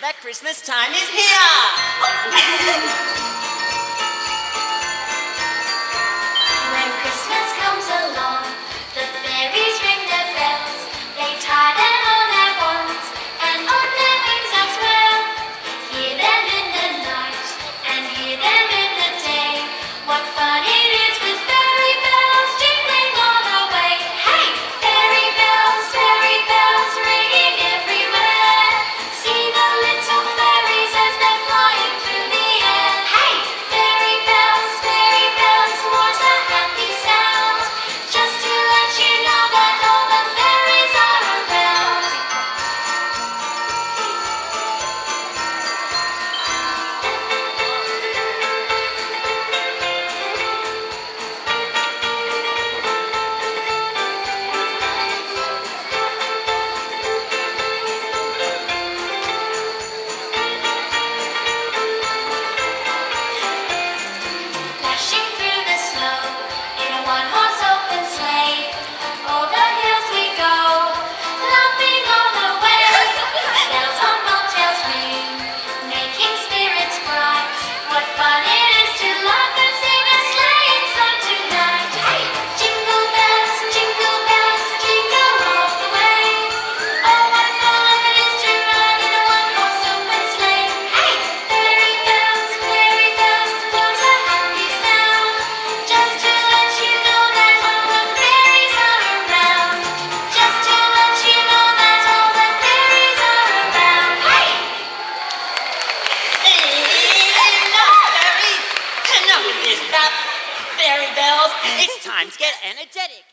that Christmas time is here. It's time to get energetic.